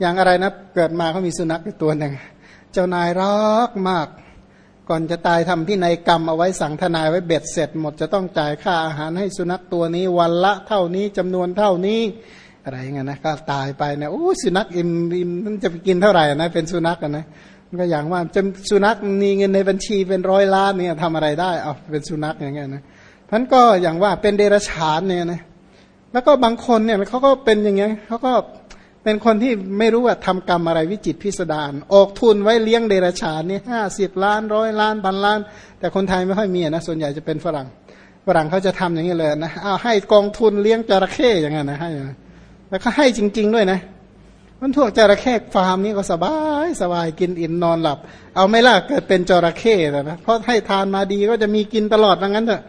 อย่างอะไรนะเกิดมาเขามีสุนัขตัวหนึ่งเจ้านายรักมาก ก่อนจะตายทำพินัยกรรมเอาไว้สั่งทนายไว้เบ็ดเสร็จหมดจะต้องจ่ายค่าอาหารให้สุนัขตัวนี้ วันละเท่านี้จำนวนเท่านี้อะไรเงี้ยนะก็ตายไปเนี่ยโอ้สุนัขอินอินมันจะไปกินเท่าไหร่นะเป็นสุนัขนะมันก็อย่างว่าจะสุนัขมีเงินในบัญชีเป็นร้อยล้านเนี่ยทำอะไรได้เอาเป็นสุนัขอย่างเงี้ยนะท่านก็อย่างว่าเป็นเดรัจฉานเนี่ยนะแล้วก็บางคนเนี่ยเขาก็เป็นอย่างเงี้ยเขาก็ เป็นคนที่ไม่รู้ว่าทำกรรมอะไรวิจิตพิสดารออกทุนไว้เลี้ยงเดรัจฉานนี่ห้าสิบล้านร้อยล้านพันล้าน แต่คนไทยไม่ค่อยมีนะส่วนใหญ่จะเป็นฝรั่งฝรั่งเขาจะทำอย่างนี้เลยนะเอาให้กองทุนเลี้ยงจระเข้อย่างเงี้ยนะให้แล้วก็ให้จริง ๆ ด้วยนะมันพวกจระเข้ฟาร์มนี้ก็สบายสบายกินอิ่มนอนหลับ เอาไม่ล่ะเกิดเป็นจระเข้แล้วนะเพราะให้ทานมาดีก็จะมีกินตลอดว่างั้นเถอะ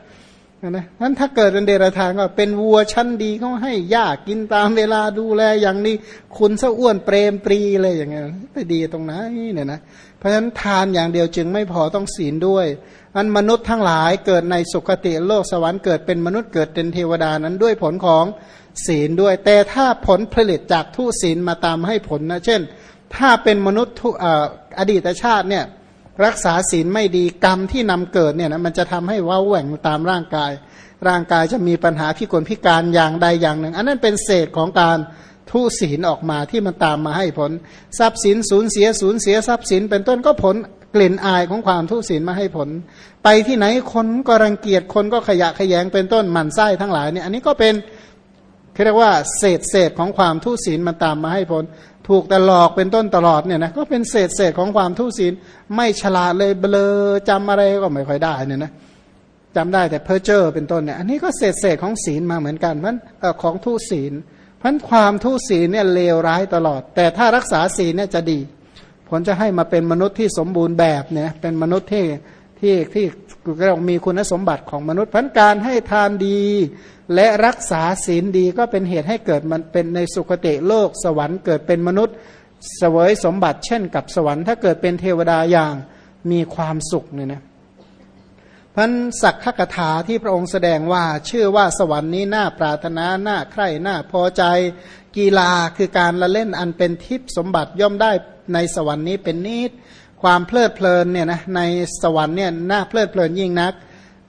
นะนั้นถ้าเกิดเป็นเดรัจฉานก็เป็นวัวชั้นดีเขาให้หญ้ากินตามเวลาดูแลอย่างนี้ คุณสะอ้วนเปรมปรีเลยอย่างเงี้ยไปดีตรงไหนเนี่ยนะเพราะฉะนั้นทานอย่างเดียวจึงไม่พอต้องศีลด้วยอันมนุษย์ทั้งหลายเกิดในสุคติโลกสวรรค์เกิดเป็นมนุษย์เกิดเป็นเทวดานั้นด้วยผลของศีลด้วย แต่ถ้าผลผลิตจากทุศีลมาตามให้ผลนะเช่น ถ้าเป็นมนุษย์ทุอดีตชาติเนี่ย รักษาศีลไม่ดีกรรมที่นำเกิดเนี่ยนะมันจะทำให้ว้าแหว่งตามร่างกาย ร่างกายจะมีปัญหาพิกลพิการอย่างใดอย่างหนึ่ง อันนั้นเป็นเศษของการทุศีลออกมาที่มันตามมาให้ผล ทรัพย์สินสูญเสียสูญเสียทรัพย์สิน เป็นต้นก็ผลกลิ่นอายของความทุศีลมาให้ผล ไปที่ไหนคนก็รังเกียจคนก็ขยะขยงเป็นต้นหมันไส้ทั้งหลายเนี่ยอันนี้ก็เป็นเรียกว่าเศษเศษของความทุศีลมันตามมาให้ผล ถูกแต่หลอกเป็นต้นตลอดเนี่ยนะก็เป็นเศษเศษของความทุศีล ไม่ฉลาดเลยเบลอจำอะไรก็ไม่ค่อยได้เนี่ยนะจำได้แต่เพอเจอร์เป็นต้นเนี่ยอันนี้ก็เศษเศษของศีลมาเหมือนกันมันของทุศีลเพราะความทุศีลเนี่ยเลวร้ายตลอด แต่ถ้ารักษาศีลเนี่ยจะดี ผลจะให้มาเป็นมนุษย์ที่สมบูรณ์แบบเนี่ยเป็นมนุษย์ที่ที่ที่ เรามีคุณสมบัติของมนุษย์พันการให้ทานดี และรักษาศีลดีก็เป็นเหตุให้เกิดมันเป็นในสุคติโลกสวรรค์เกิดเป็นมนุษย์เสวยสมบัติเช่นกับสวรรค์ถ้าเกิดเป็นเทวดาอย่างมีความสุขเนี่ยนะพันสักขกถาที่พระองค์แสดงว่าชื่อว่าสวรรค์นี้น่าปรารถนาน่าใคร่น่าพอใจ กีฬาคือการละเล่นอันเป็นทิพย์สมบัติย่อมได้ในสวรรค์นี้เป็นนิด ความเพลิดเพลินเนี่ยนะในสวรรค์เนี่ยน่าเพลิดเพลินยิ่งนัก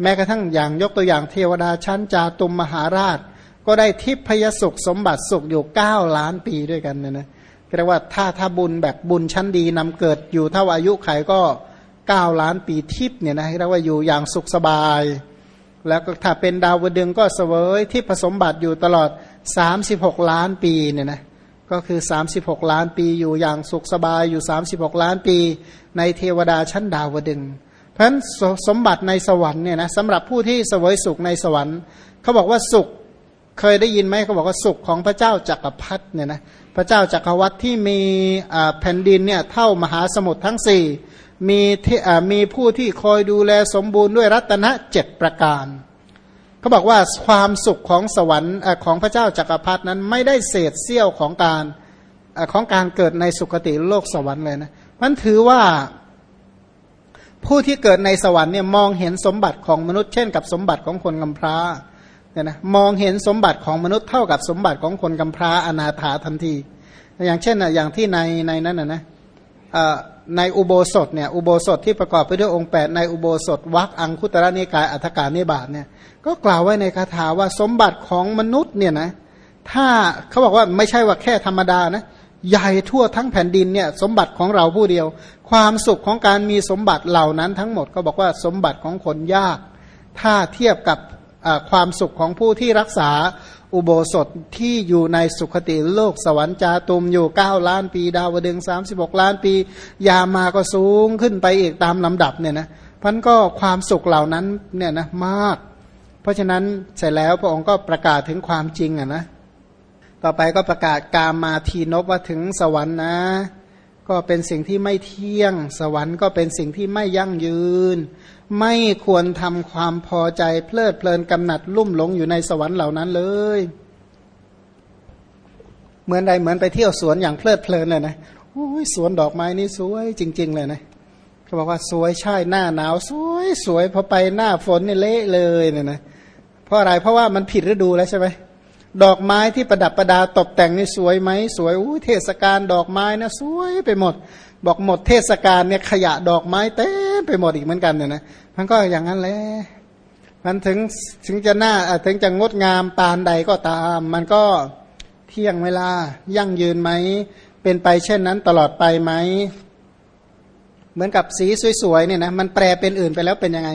แม้กระทั่งอย่างยกตัวอย่างเทวดาชั้นจาตุมมหาราช ก็ได้ทิพยสุขสมบัติสุขอยู่เก้าล้านปีด้วยกันเนี่ยนะเรียกว่าถ้าถ้าบุญแบบบุญชั้นดีนำเกิดอยู่เท่าอายุไขก็เก้าล้านปีทิพเนี่ยนะเรียกว่าอยู่อย่างสุขสบาย แล้วก็ถ้าเป็นดาวดึงก็เสวยที่ผสมบัติอยู่ตลอด 36 ล้านปีเนี่ยนะ ก็คือ 36 ล้านปีอยู่อย่างสุขสบายอยู่ 36 ล้านปี ในเทวดาชั้นดาวดึงเพราะฉะนั้นสมบัติในสวรรค์เนี่ยนะสำหรับผู้ที่เสวยสุขในสวรรค์เขาบอกว่าสุขเคยได้ยินไหมเขาบอกว่าสุขของพระเจ้าจักรพรรดิเนี่ยนะพระเจ้าจักรวรรดิที่มีแผ่นดินเนี่ยเท่ามหาสมุทรทั้งสี่มีมีผู้ที่คอยดูแลสมบูรณ์ด้วยรัตนะเจ็ดประการ เขาบอกว่าความสุขของสวรรค์ของพระเจ้าจักรพรรดินั้นไม่ได้เศษเสี้ยวของการของการเกิดในสุคติโลกสวรรค์เลยนะมันถือว่าผู้ที่เกิดในสวรรค์เนี่ยมองเห็นสมบัติของมนุษย์เช่นกับสมบัติของคนกำพร้าเนี่ยนะมองเห็นสมบัติของมนุษย์เท่ากับสมบัติของคนกำพร้าอนาถาทันที อย่างเช่นนะอย่างที่ในในนั้นนะนะ ในอุโบสถเนี่ยอุโบสถที่ประกอบไปด้วยองค์ 8 ในอุโบสถวักอังคุตระนิกายอัฏฐกานิบาตเนี่ยก็กล่าวไว้ในคาถาว่าสมบัติของมนุษย์เนี่ยนะถ้าเขาบอกว่าไม่ใช่ว่าแค่ธรรมดานะใหญ่ทั่วทั้งแผ่นดินเนี่ยสมบัติของเราผู้เดียว ความสุขของการมีสมบัติเหล่านั้นทั้งหมดก็บอกว่าสมบัติของคนยาก ถ้าเทียบกับ ความสุขของผู้ที่รักษาอุโบสถที่อยู่ในสุขติโลกสวรรค์จาตุมอยู่เก้าล้านปี ดาวดึงสามสิบกล้านปี ยามาก็สูงขึ้นไปอีกตามลำดับเนี่ยนะพันก็ความสุขเหล่านั้นเนี่ยนะมาก เพราะฉะนั้นเสร็จแล้วพระองค์ก็ประกาศถึงความจริงอะนะต่อไปก็ประกาศกามาทีนบว่าถึงสวรรค์นะ ก็เป็นสิ่งที่ไม่เที่ยง สวรรค์ก็เป็นสิ่งที่ไม่ยั่งยืน ไม่ควรทำความพอใจเพลิดเพลินกำหนัดลุ่มหลงอยู่ในสวรรค์เหล่านั้นเลย เหมือนใดเหมือนไปเที่ยวสวนอย่างเพลิดเพลินเลยนะโอ้ยสวนดอกไม้นี่สวยจริง ๆ เลยนะเขาบอกว่าสวยใช่หน้าหนาว สวยสวยพอไปหน้าฝนนี่เละเลยเนี่ยนะเพราะอะไรเพราะว่ามันผิดฤดูแล้วใช่ไหม ดอกไม้ที่ประดับประดาตกแต่งนี่สวยไหมสวยอู้เทศกาลดอกไม้นะสวยไปหมด บอกหมดเทศกาลเนี่ยขยะดอกไม้เต็มไปหมดอีกเหมือนกันเนี่ยนะมันก็อย่างนั้นแหละมันถึงถึงจะหน้าถึงจะงดงามปานใดก็ตาม มันก็เที่ยงเวลายั่งยืนไหม เป็นไปเช่นนั้นตลอดไปไหม เหมือนกับสีสวยๆเนี่ยนะมันแปลเป็นอื่นไปแล้วเป็นยังไง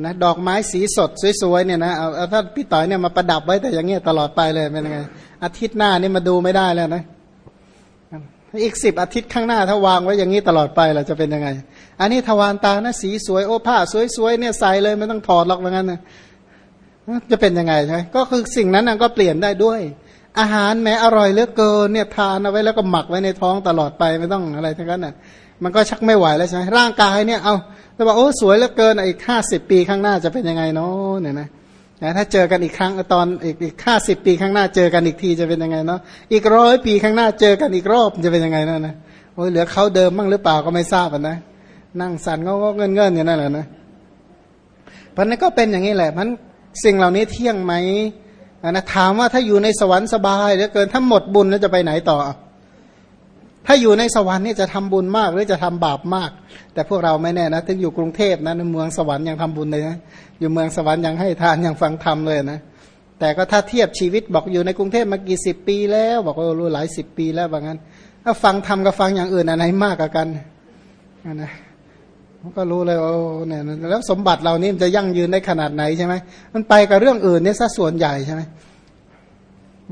นะดอกไม้สีสดสวยๆเนี่ยนะเอาถ้าพี่ต่อยเนี่ยมาประดับไว้แต่อย่างเงี้ยตลอดไปเลยเป็นยังไงอาทิตย์หน้านี่มาดูไม่ได้แล้วนะอีกสิบอาทิตย์ข้างหน้าถ้าวางไว้อย่างนี้ตลอดไปเราจะเป็นยังไง อันนี้ทวารตานะสีสวยโอ้ผ้าสวยๆเนี่ยใส่เลยไม่ต้องถอดหรอกเหมือนกันนะจะเป็นยังไงใช่ก็คือสิ่งนั้นก็เปลี่ยนได้ด้วย อาหารแม้อร่อยเหลือเกินเนี่ยทานเอาไว้แล้วก็หมักไว้ในท้องตลอดไปไม่ต้องอะไรทั้งนั้นน่ะ มันก็ชักไม่ไหวแล้วใช่ไหมร่างกายเนี่ยเอาแต่ว่าโอ้สวยเหลือเกินอีกห้าสิบปีข้างหน้าจะเป็นยังไงเนาะเนี่ยนะถ้าเจอกันอีกครั้งตอนอีกอีกห้าสิบปีข้างหน้าเจอกันอีกทีจะเป็นยังไงเนาะอีกร้อยปีข้างหน้าเจอกันอีกรอบจะเป็นยังไงนั่นนะโอ้ยเหลือเขาเดิมบ้างหรือเปล่าก็ไม่ทราบนะนั่งสั่นก็เงินเงินอย่างนั้นแหละนะเพราะนั้นก็เป็นอย่างนี้แหละมันสิ่งเหล่านี้เที่ยงไหมนะถามว่าถ้าอยู่ในสวรรค์สบายเหลือเกินถ้าหมดบุญแล้วจะไปไหนต่อ ถ้าอยู่ในสวรรค์นี่จะทำบุญมากหรือจะทำบาปมาก แต่พวกเราไม่แน่นะถึงอยู่กรุงเทพนะในเมืองสวรรค์ยังทำบุญเลยนะอยู่เมืองสวรรค์ยังให้ทานยังฟังธรรมเลยนะแต่ก็ถ้าเทียบชีวิตบอกอยู่ในกรุงเทพมากี่สิบปีแล้ว บอกว่ารู้หลายสิบปีแล้วบางั้นถ้าฟังธรรมกับฟังอย่างอื่นอันไหนมากกว่ากันนะก็รู้เลยว่าเนี่ยแล้วสมบัติเรานี่จะยั่งยืนได้ขนาดไหนใช่ไหมมันไปกับเรื่องอื่นเนี่ยซะส่วนใหญ่ใช่ไหม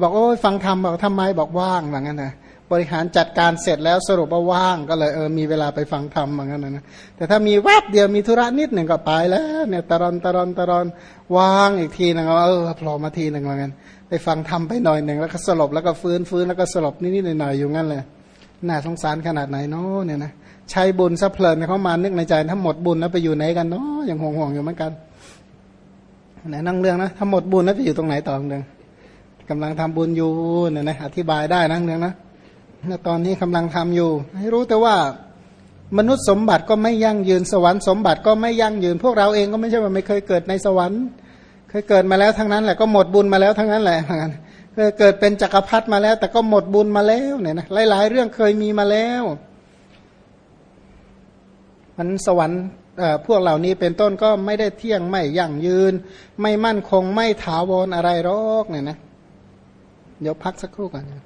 บอกโอ้ยฟังธรรมบอกทำไมบอกว่างแบบนั้นนะ บริหารจัดการเสร็จแล้วสรุปว่าว่างก็เลยเออมีเวลาไปฟังธรรมเหมือนกันนะแต่ถ้ามีแวบเดียวมีธุระนิดหนึ่งก็ไปแล้วเนี่ยตะรอนตะรอนตะรอนว่างอีกทีนึงเออพลอมาทีหนึ่งเหมือนกันไปฟังธรรมไปหน่อยหนึ่งแล้วก็สลบแล้วก็ฟื้นฟื้นแล้วก็สลบนิดๆหน่อยๆอยู่งั้นเลยน่าสงสารขนาดไหนเนาะเนี่ยนะใช้บุญซะเพลินเขามานึกในใจถ้าหมดบุญแล้วไปอยู่ไหนกันเนาะยังห่วงห่วงอยู่เหมือนกันไหนนั่งเรื่องนะถ้าหมดบุญแล้วไปอยู่ตรงไหนต่อเรื่องกำลังทำบุญอยู่เนี่ยนะอธิบายได้นั่งเรื่องนะ ตอนนี้กำลังทำอยู่ ให้รู้แต่ว่ามนุษย์สมบัติก็ไม่ยั่งยืนสวรรค์สมบัติก็ไม่ยั่งยืน พวกเราเองก็ไม่ใช่ว่าไม่เคยเกิดในสวรรค์ เคยเกิดมาแล้วทั้งนั้นแหละก็หมดบุญมาแล้วทั้งนั้นแหละเคยเกิดเป็นจักรพรรดิมาแล้ว แต่ก็หมดบุญมาแล้วเนี่ยนะหลาย ๆ เรื่องเคยมีมาแล้ว มันสวรรค์พวกเหล่านี้เป็นต้นก็ไม่ได้เที่ยงไม่ยั่งยืน ไม่มั่นคงไม่ถาวรอะไรหรอกเนี่ยนะ เดี๋ยวพักสักครู่ก่อนนะ